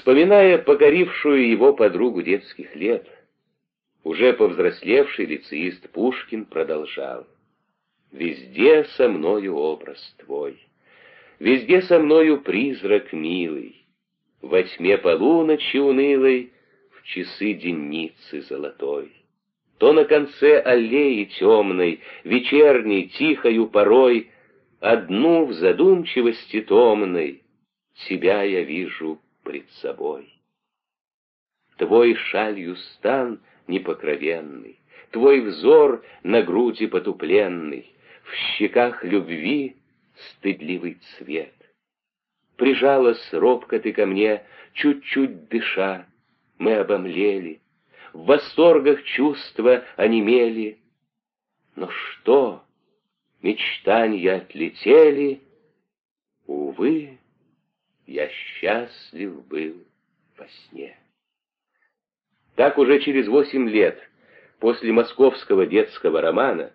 Вспоминая покорившую его подругу детских лет, уже повзрослевший лицеист Пушкин продолжал. «Везде со мною образ твой, везде со мною призрак милый, во тьме полуночи унылой, в часы денницы золотой. То на конце аллеи темной, вечерней, тихою порой, одну в задумчивости томной, тебя я вижу пред собой. Твой шалью стан непокровенный, Твой взор на груди потупленный, В щеках любви стыдливый цвет. Прижалась робко ты ко мне, чуть-чуть дыша, Мы обомлели, в восторгах чувства онемели. Но что, мечтанья отлетели, Увы, я счастлив был во сне. Так уже через восемь лет после московского детского романа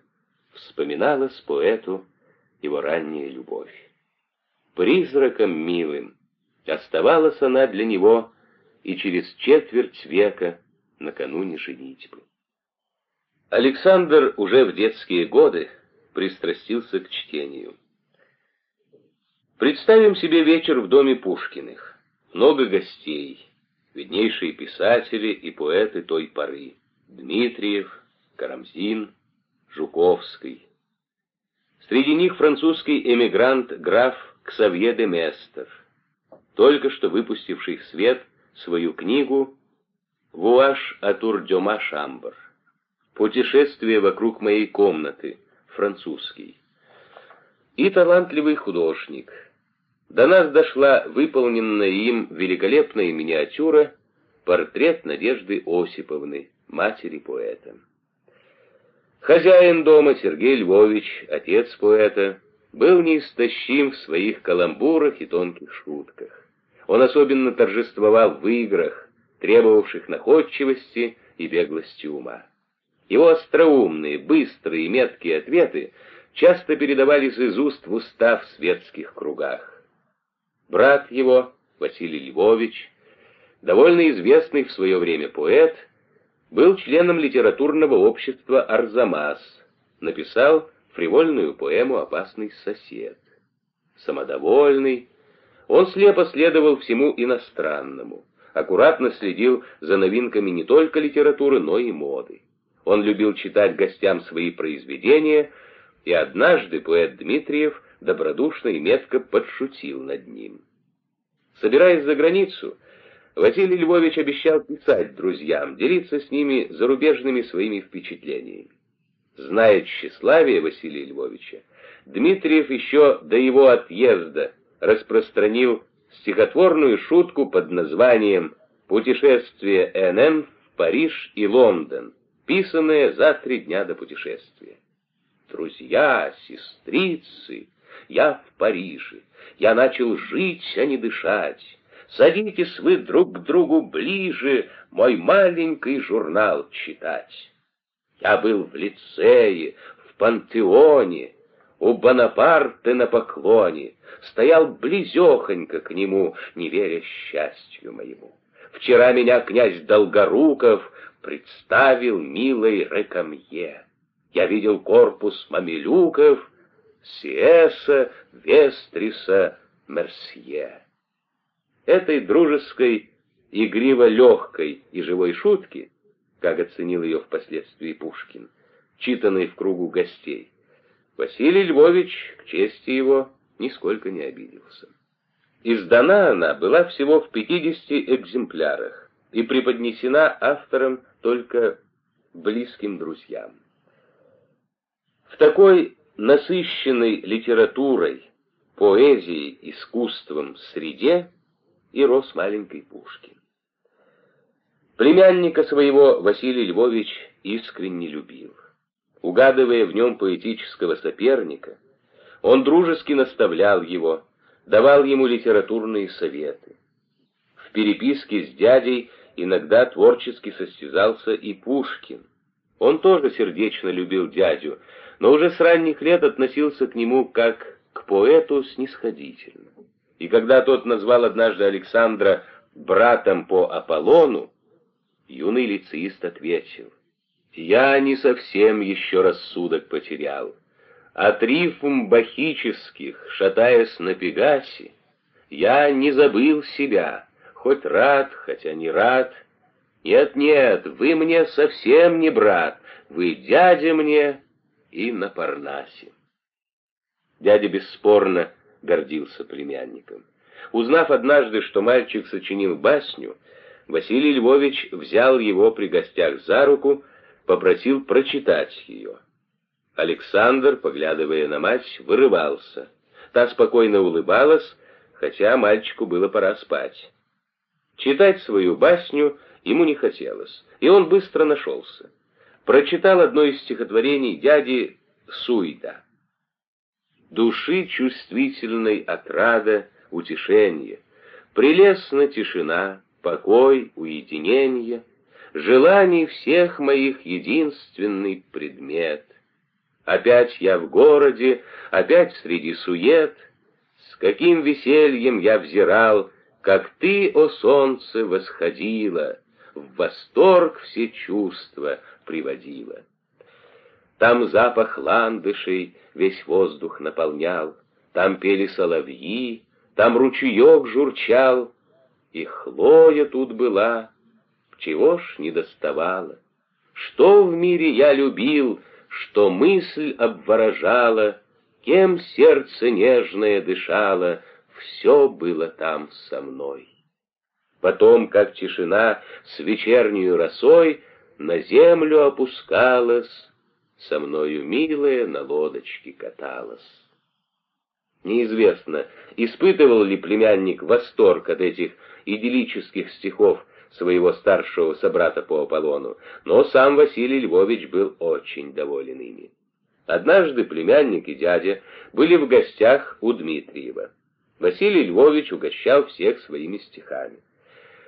вспоминалась поэту его ранняя любовь. Призраком милым оставалась она для него и через четверть века накануне женитьбы. Александр уже в детские годы пристрастился к чтению. Представим себе вечер в доме Пушкиных. Много гостей, виднейшие писатели и поэты той поры. Дмитриев, Карамзин, Жуковский. Среди них французский эмигрант граф Ксавье де Местер, только что выпустивший в свет свою книгу «Вуаш атур дема шамбр» «Путешествие вокруг моей комнаты», французский. И талантливый художник – до нас дошла выполненная им великолепная миниатюра портрет Надежды Осиповны, матери поэта. Хозяин дома Сергей Львович, отец поэта, был неистощим в своих каламбурах и тонких шутках. Он особенно торжествовал в играх, требовавших находчивости и беглости ума. Его остроумные, быстрые и меткие ответы часто передавались из уст в уста в светских кругах. Брат его, Василий Львович, довольно известный в свое время поэт, был членом литературного общества «Арзамас», написал фривольную поэму «Опасный сосед». Самодовольный, он слепо следовал всему иностранному, аккуратно следил за новинками не только литературы, но и моды. Он любил читать гостям свои произведения, и однажды поэт Дмитриев добродушно и метко подшутил над ним. Собираясь за границу, Василий Львович обещал писать друзьям, делиться с ними зарубежными своими впечатлениями. Зная тщеславие Василия Львовича, Дмитриев еще до его отъезда распространил стихотворную шутку под названием «Путешествие НН в Париж и Лондон», писанное за три дня до путешествия. «Друзья, сестрицы, я в Париже. Я начал жить, а не дышать. Садитесь вы друг к другу ближе, мой маленький журнал читать. Я был в лицее, в пантеоне, у Бонапарта на поклоне, стоял близехонько к нему, не веря счастью моему. Вчера меня князь Долгоруков представил милой Рекамье. Я видел корпус мамилюков, Сиэса, Вестриса, Мерсье. Этой дружеской, игриво-легкой и живой шутки, как оценил ее впоследствии Пушкин, читанной в кругу гостей, Василий Львович, к чести его, нисколько не обиделся. Издана она была всего в 50 экземплярах и преподнесена автором только близким друзьям. В такой насыщенной литературой, поэзией, искусством среде и рос маленький Пушкин. Племянника своего Василий Львович искренне любил. Угадывая в нем поэтического соперника, он дружески наставлял его, давал ему литературные советы. В переписке с дядей иногда творчески состязался и Пушкин. Он тоже сердечно любил дядю, но уже с ранних лет относился к нему как к поэту снисходительно. И когда тот назвал однажды Александра братом по Аполлону, юный лицеист ответил, «Я не совсем еще рассудок потерял. От рифм бахических, шатаясь на Пегасе, я не забыл себя, хоть рад, хотя не рад. Нет-нет, вы мне совсем не брат, вы дядя мне и на Парнасе». Дядя бесспорно гордился племянником. Узнав однажды, что мальчик сочинил басню, Василий Львович взял его при гостях за руку, попросил прочитать ее. Александр, поглядывая на мать, вырывался. Та спокойно улыбалась, хотя мальчику было пора спать. Читать свою басню ему не хотелось, и он быстро нашелся. Прочитал одно из стихотворений дяди Суйда. «Души чувствительной отрада, утешение, прелестна тишина, покой, уединение, желаний всех моих единственный предмет. Опять я в городе, опять среди сует, с каким весельем я взирал, как ты, о солнце, восходила, в восторг все чувства приводила. Там запах ландышей весь воздух наполнял, там пели соловьи, там ручеек журчал, и Хлоя тут была, чего ж не доставала. Что в мире я любил, что мысль обворожала, кем сердце нежное дышало, все было там со мной. Потом, как тишина с вечернюю росой, на землю опускалась, со мною милая на лодочке каталась. Неизвестно, испытывал ли племянник восторг от этих идиллических стихов своего старшего собрата по Аполлону, но сам Василий Львович был очень доволен ими. Однажды племянник и дядя были в гостях у Дмитриева. Василий Львович угощал всех своими стихами.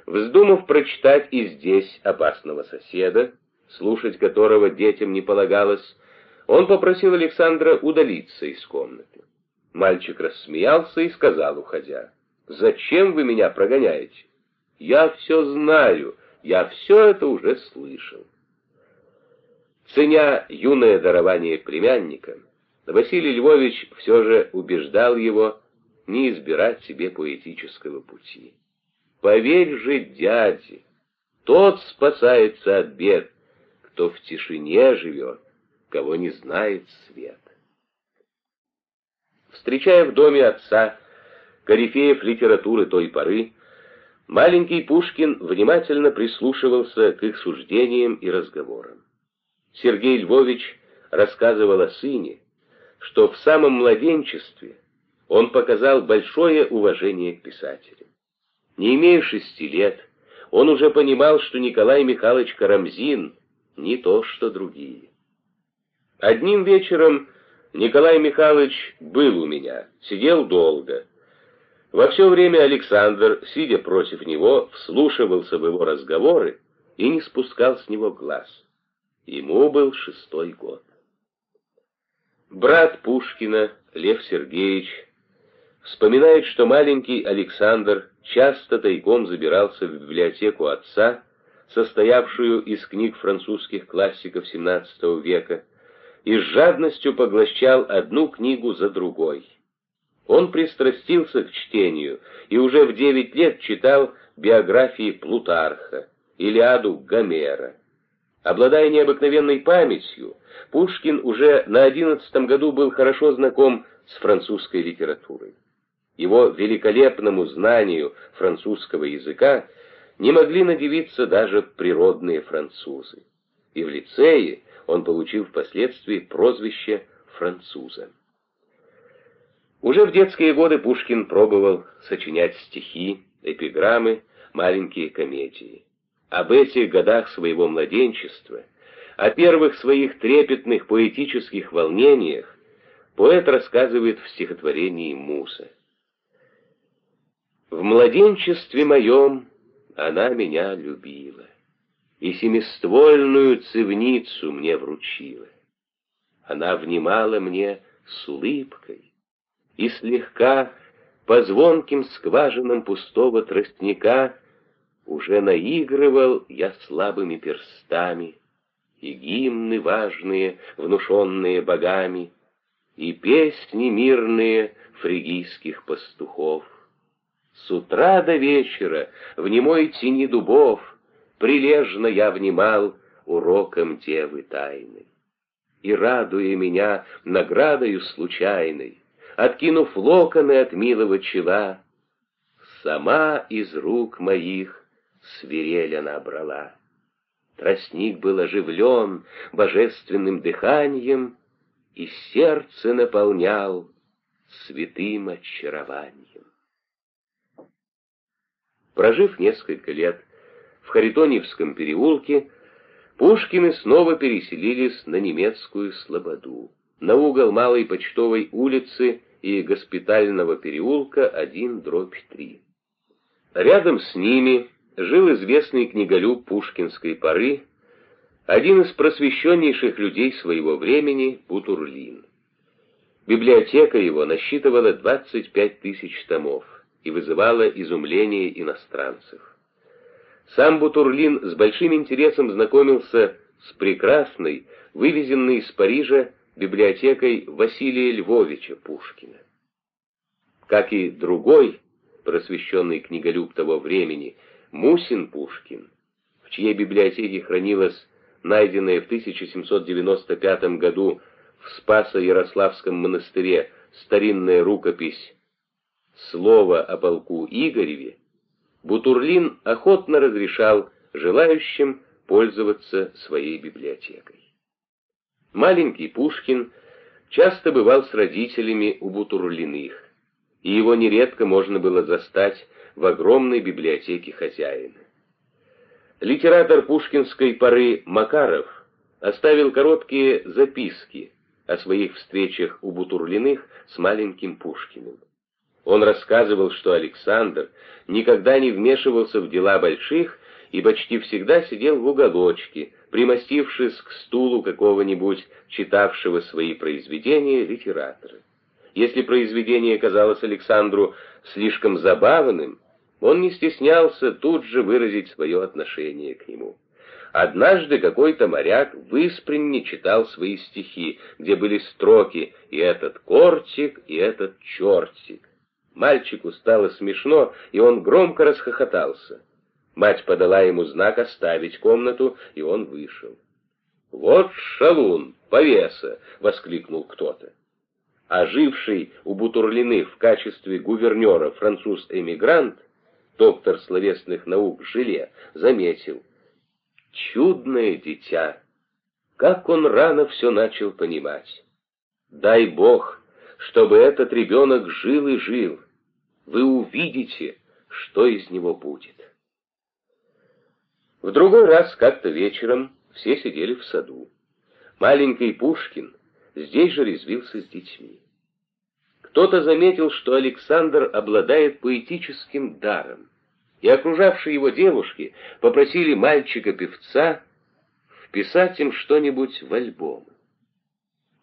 Вздумав прочитать и здесь опасного соседа, слушать которого детям не полагалось, он попросил Александра удалиться из комнаты. Мальчик рассмеялся и сказал, уходя, «Зачем вы меня прогоняете? Я все знаю, я все это уже слышал». Ценя юное дарование племянника, Василий Львович все же убеждал его не избирать себе поэтического пути. «Поверь же дяде, тот спасается от бед, кто в тишине живет, кого не знает свет». Встречая в доме отца корифеев литературы той поры, маленький Пушкин внимательно прислушивался к их суждениям и разговорам. Сергей Львович рассказывал о сыне, что в самом младенчестве он показал большое уважение к писателю. Не имея шести лет, он уже понимал, что Николай Михайлович Карамзин не то, что другие. Одним вечером Николай Михайлович был у меня, сидел долго. Во все время Александр, сидя против него, вслушивался в его разговоры и не спускал с него глаз. Ему был шестой год. Брат Пушкина, Лев Сергеевич, вспоминает, что маленький Александр часто тайком забирался в библиотеку отца, состоявшую из книг французских классиков XVII века, и с жадностью поглощал одну книгу за другой. Он пристрастился к чтению и уже в девять лет читал биографии Плутарха, Илиаду Гомера. Обладая необыкновенной памятью, Пушкин уже на одиннадцатом году был хорошо знаком с французской литературой. Его великолепному знанию французского языка не могли надевиться даже природные французы. И в лицее он получил впоследствии прозвище «француза». Уже в детские годы Пушкин пробовал сочинять стихи, эпиграммы, маленькие комедии. Об этих годах своего младенчества, о первых своих трепетных поэтических волнениях поэт рассказывает в стихотворении «Муса». «В младенчестве моем она меня любила и семиствольную цивницу мне вручила. Она внимала мне с улыбкой и слегка по звонким скважинам пустого тростника уже наигрывал я слабыми перстами, и гимны важные, внушенные богами, и песни мирные фригийских пастухов. С утра до вечера в немой тени дубов прилежно я внимал уроком девы тайной. И, радуя меня наградою случайной, откинув локоны от милого чела, сама из рук моих свирель она брала. Тростник был оживлен божественным дыханием и сердце наполнял святым очарованием. Прожив несколько лет в Харитоневском переулке, Пушкины снова переселились на немецкую Слободу, на угол Малой Почтовой улицы и Госпитального переулка 1 дробь 3. Рядом с ними жил известный книголюб пушкинской поры, один из просвещеннейших людей своего времени Бутурлин. Библиотека его насчитывала 25 тысяч томов и вызывала изумление иностранцев. Сам Бутурлин с большим интересом знакомился с прекрасной, вывезенной из Парижа библиотекой Василия Львовича Пушкина. Как и другой, просвещенный книголюб того времени, Мусин Пушкин, в чьей библиотеке хранилась найденная в 1795 году в Спасо-Ярославском монастыре старинная рукопись «Слово о полку Игореве», Бутурлин охотно разрешал желающим пользоваться своей библиотекой. Маленький Пушкин часто бывал с родителями у Бутурлиных, и его нередко можно было застать в огромной библиотеке хозяина. Литератор пушкинской поры Макаров оставил короткие записки о своих встречах у Бутурлиных с маленьким Пушкиным. Он рассказывал, что Александр никогда не вмешивался в дела больших и почти всегда сидел в уголочке, примостившись к стулу какого-нибудь читавшего свои произведения литератора. Если произведение казалось Александру слишком забавным, он не стеснялся тут же выразить свое отношение к нему. Однажды какой-то моряк в Испренне читал свои стихи, где были строки «И этот кортик, и этот чертик». Мальчику стало смешно, и он громко расхохотался. Мать подала ему знак оставить комнату, и он вышел. «Вот шалун, повеса!» — воскликнул кто-то. А живший у Бутурлиных в качестве гувернера француз-эмигрант, доктор словесных наук Жиле, заметил. «Чудное дитя! Как он рано все начал понимать! Дай Бог, чтобы этот ребенок жил и жил!» Вы увидите, что из него будет. В другой раз, как-то вечером, все сидели в саду. Маленький Пушкин здесь же резвился с детьми. Кто-то заметил, что Александр обладает поэтическим даром, и окружавшие его девушки попросили мальчика-певца вписать им что-нибудь в альбом.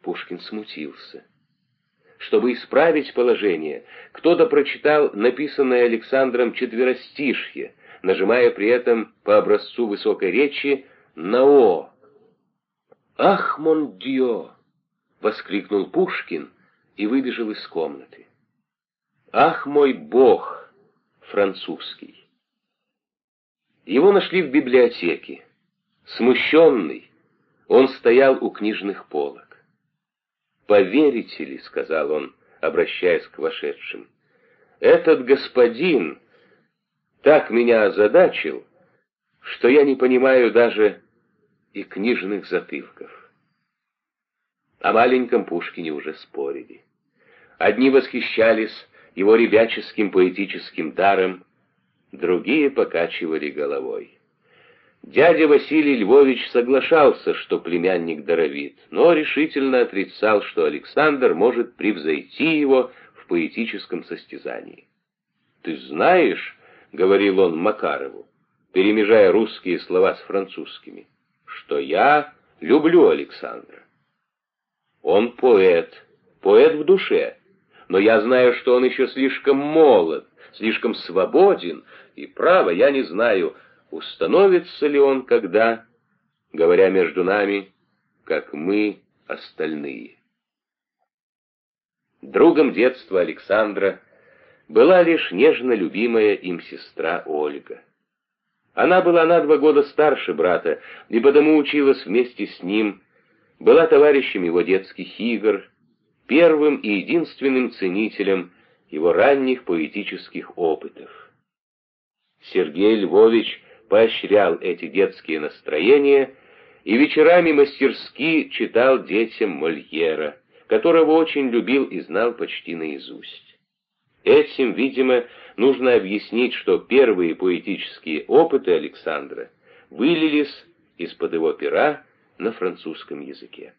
Пушкин смутился. Чтобы исправить положение, кто-то прочитал написанное Александром четверостишье, нажимая при этом по образцу высокой речи на «о». «Ах, мон дьё!» — воскликнул Пушкин и выбежал из комнаты. «Ах, мой бог!» — французский. Его нашли в библиотеке. Смущенный, он стоял у книжных полок. «Поверите ли», — сказал он, обращаясь к вошедшим, — «этот господин так меня озадачил, что я не понимаю даже и книжных затылков». О маленьком Пушкине уже спорили. Одни восхищались его ребяческим поэтическим даром, другие покачивали головой. Дядя Василий Львович соглашался, что племянник даровит, но решительно отрицал, что Александр может превзойти его в поэтическом состязании. «Ты знаешь, — говорил он Макарову, перемежая русские слова с французскими, — что я люблю Александра. Он поэт, поэт в душе, но я знаю, что он еще слишком молод, слишком свободен и право, я не знаю, установится ли он когда, говоря между нами, как мы остальные. Другом детства Александра была лишь нежно любимая им сестра Ольга. Она была на два года старше брата, и потому училась вместе с ним, была товарищем его детских игр, первым и единственным ценителем его ранних поэтических опытов. Сергей Львович поощрял эти детские настроения и вечерами мастерски читал детям Мольера, которого очень любил и знал почти наизусть. Этим, видимо, нужно объяснить, что первые поэтические опыты Александра вылились из-под его пера на французском языке.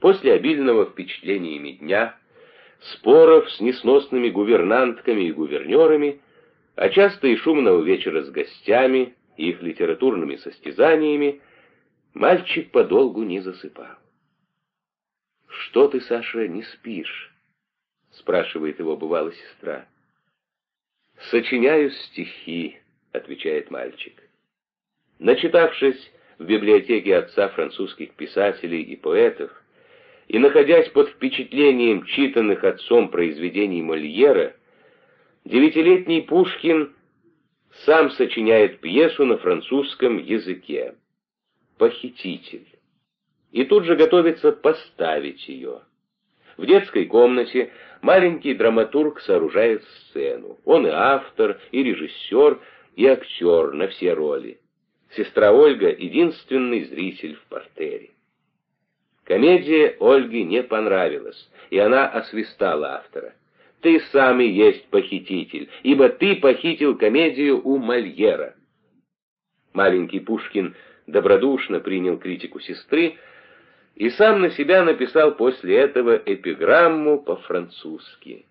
После обильного впечатлениями дня, споров с несносными гувернантками и гувернерами, а часто и шумного вечера с гостями и их литературными состязаниями, мальчик подолгу не засыпал. «Что ты, Саша, не спишь?» — спрашивает его бывала сестра. «Сочиняю стихи», — отвечает мальчик. Начитавшись в библиотеке отца французских писателей и поэтов, и находясь под впечатлением читанных отцом произведений Мольера, девятилетний Пушкин сам сочиняет пьесу на французском языке «Похититель» и тут же готовится поставить ее. В детской комнате маленький драматург сооружает сцену. Он и автор, и режиссер, и актер на все роли. Сестра Ольга — единственный зритель в портере. Комедия Ольге не понравилась, и она освистала автора. «Ты сам и есть похититель, ибо ты похитил комедию у Мольера». Маленький Пушкин добродушно принял критику сестры, и сам на себя написал после этого эпиграмму по-французски.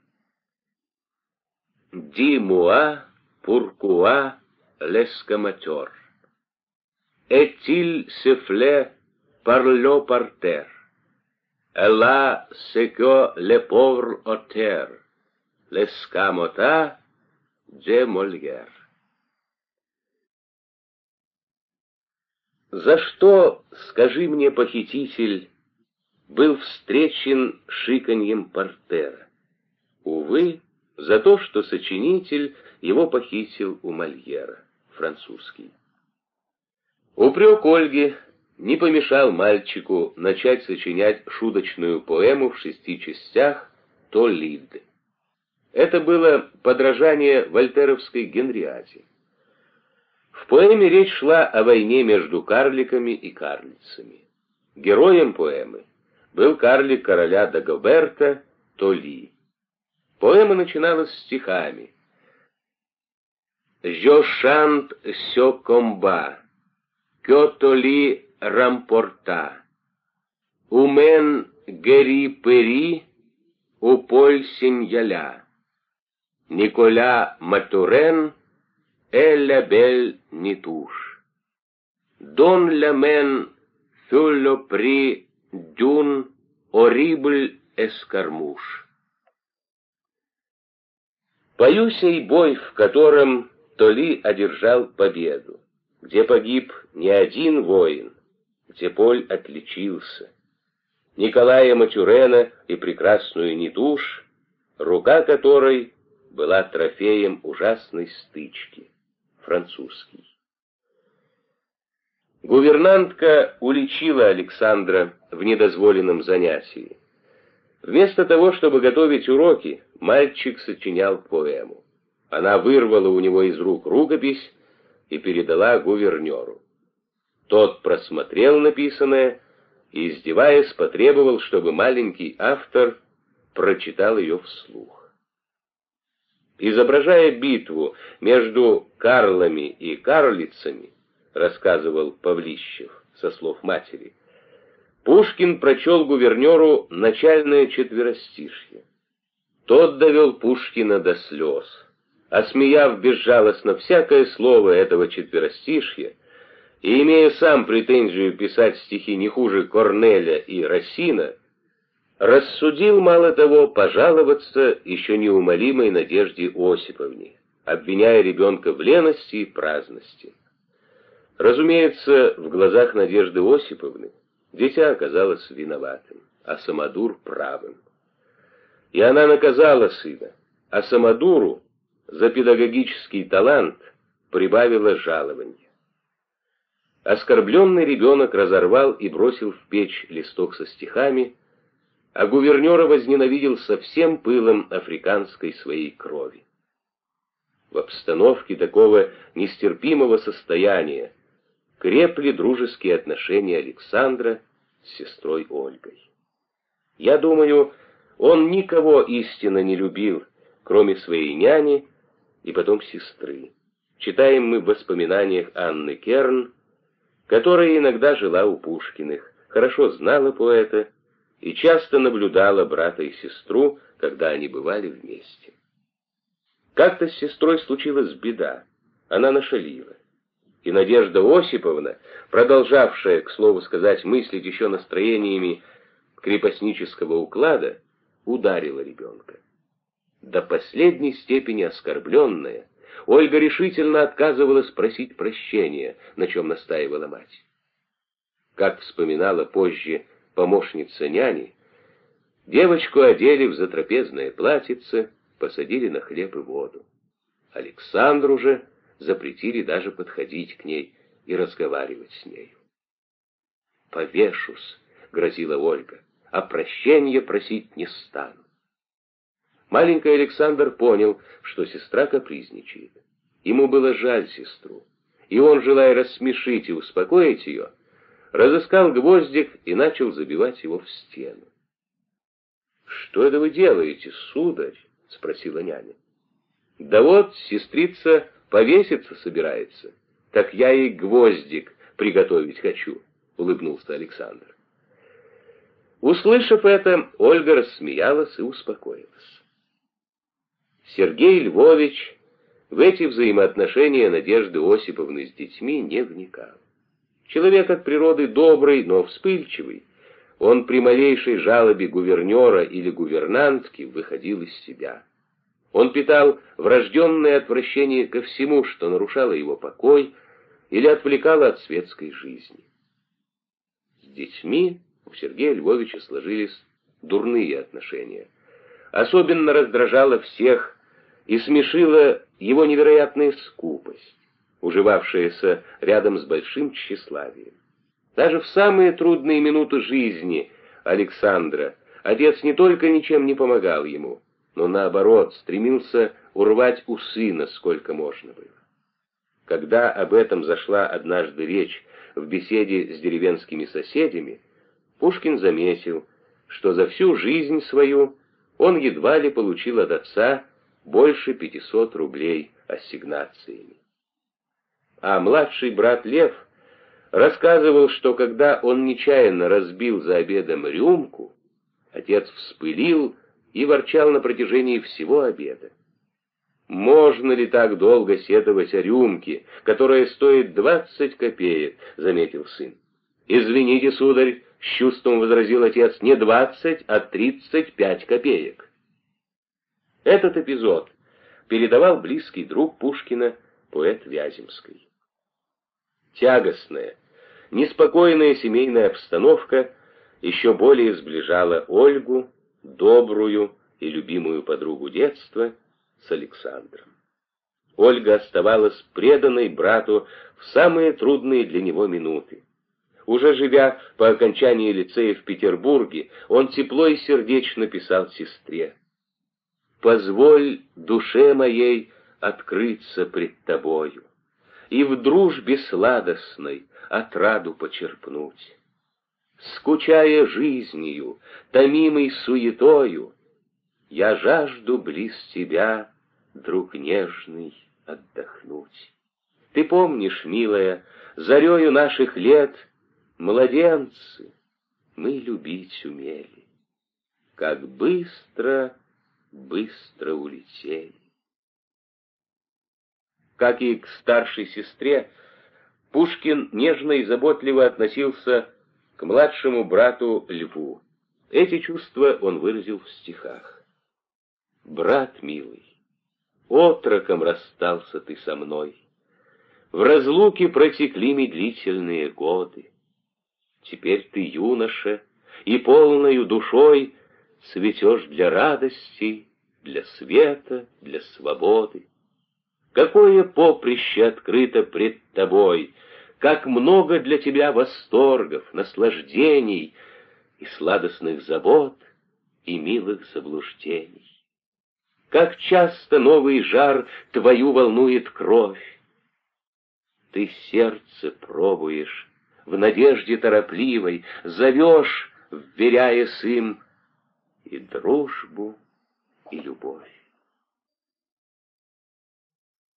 «Ди-муа, пуркуа, лескаматер. Est-il sifflé par le parterre? Et là, c'est que l'escamota de Molière. За что, скажи мне, похититель, был встречен шиканьем портера? Увы, за то, что сочинитель его похитил у Мольера, французский. Упрек Ольги не помешал мальчику начать сочинять шуточную поэму в шести частях «Толид». Это было подражание вольтеровской Генриаде. В поэме речь шла о войне между карликами и карлицами. Героем поэмы был карлик короля Дагоберта Толи. Поэма начиналась стихами. «Je chante ce combat, que Толи рампорта, умен гери пери, у поль синьяля, Николя Матурен — belle Nitouche. Donne la main sur le prix d'une horrible escarmouche. Пою сей бой, в котором Толи одержал победу, где погиб не один воин, где Поль отличился. Николая Матюрена и прекрасную Нитуш, рука которой была трофеем ужасной стычки французский. Гувернантка уличила Александра в недозволенном занятии. Вместо того, чтобы готовить уроки, мальчик сочинял поэму. Она вырвала у него из рук рукопись и передала гувернеру. Тот просмотрел написанное и, издеваясь, потребовал, чтобы маленький автор прочитал ее вслух изображая битву между карлами и карлицами, рассказывал Павлищев со слов матери, Пушкин прочел гувернеру начальное четверостишье. Тот довел Пушкина до слез. Осмеяв безжалостно всякое слово этого четверостишья, и имея сам претензию писать стихи не хуже Корнеля и Рассина, рассудил, мало того, пожаловаться еще неумолимой Надежде Осиповне, обвиняя ребенка в лености и праздности. Разумеется, в глазах Надежды Осиповны дитя оказалось виноватым, а Самодур правым. И она наказала сына, а Самодуру за педагогический талант прибавила жалование. Оскорбленный ребенок разорвал и бросил в печь листок со стихами, а гувернера возненавидел со всем пылом африканской своей крови. В обстановке такого нестерпимого состояния крепли дружеские отношения Александра с сестрой Ольгой. Я думаю, он никого истинно не любил, кроме своей няни и потом сестры. Читаем мы в воспоминаниях Анны Керн, которая иногда жила у Пушкиных, хорошо знала поэта и часто наблюдала брата и сестру, когда они бывали вместе. Как-то с сестрой случилась беда, она нашалила. И Надежда Осиповна, продолжавшая, к слову сказать, мыслить еще настроениями крепостнического уклада, ударила ребенка. До последней степени оскорбленная, Ольга решительно отказывалась просить прощения, на чем настаивала мать. Как вспоминала позже помощница няни, девочку одели в затрапезное платьице, посадили на хлеб и воду. Александру же запретили даже подходить к ней и разговаривать с нею. «Повешусь», — грозила Ольга, — «а прощения просить не стану». Маленький Александр понял, что сестра капризничает. Ему было жаль сестру, и он, желая рассмешить и успокоить ее, разыскал гвоздик и начал забивать его в стену. «Что это вы делаете, сударь?» — спросила няня. «Да вот, сестрица повеситься собирается, так я и гвоздик приготовить хочу», — улыбнулся Александр. Услышав это, Ольга рассмеялась и успокоилась. Сергей Львович в эти взаимоотношения Надежды Осиповны с детьми не вникал. Человек от природы добрый, но вспыльчивый. Он при малейшей жалобе гувернера или гувернантки выходил из себя. Он питал врожденное отвращение ко всему, что нарушало его покой или отвлекало от светской жизни. С детьми у Сергея Львовича сложились дурные отношения. Особенно раздражало всех и смешила его невероятная скупость уживавшаяся рядом с большим тщеславием. Даже в самые трудные минуты жизни Александра отец не только ничем не помогал ему, но наоборот стремился урвать у сына сколько можно было. Когда об этом зашла однажды речь в беседе с деревенскими соседями, Пушкин заметил, что за всю жизнь свою он едва ли получил от отца больше 500 рублей ассигнациями а младший брат Лев рассказывал, что когда он нечаянно разбил за обедом рюмку, отец вспылил и ворчал на протяжении всего обеда. «Можно ли так долго сетовать о рюмке, которая стоит двадцать копеек?» — заметил сын. «Извините, сударь», — с чувством возразил отец, — «не двадцать, а тридцать пять копеек». Этот эпизод передавал близкий друг Пушкина, поэт Вяземский. Тягостная, неспокойная семейная обстановка еще более сближала Ольгу, добрую и любимую подругу детства, с Александром. Ольга оставалась преданной брату в самые трудные для него минуты. Уже живя по окончании лицея в Петербурге, он тепло и сердечно писал сестре. «Позволь душе моей открыться пред тобою и в дружбе сладостной отраду почерпнуть. Скучая жизнью, томимой суетою, я жажду близ тебя, друг нежный, отдохнуть. Ты помнишь, милая, зарею наших лет, младенцы, мы любить умели. Как быстро, быстро улетели. Как и к старшей сестре, Пушкин нежно и заботливо относился к младшему брату Льву. Эти чувства он выразил в стихах. «Брат милый, отроком расстался ты со мной. В разлуке протекли медлительные годы. Теперь ты юноша, и полною душой Цветешь для радости, для света, для свободы. Какое поприще открыто пред тобой, Как много для тебя восторгов, наслаждений И сладостных забот, и милых заблуждений. Как часто новый жар твою волнует кровь. Ты сердце пробуешь, в надежде торопливой, Зовешь, вверяясь им, и дружбу, и любовь.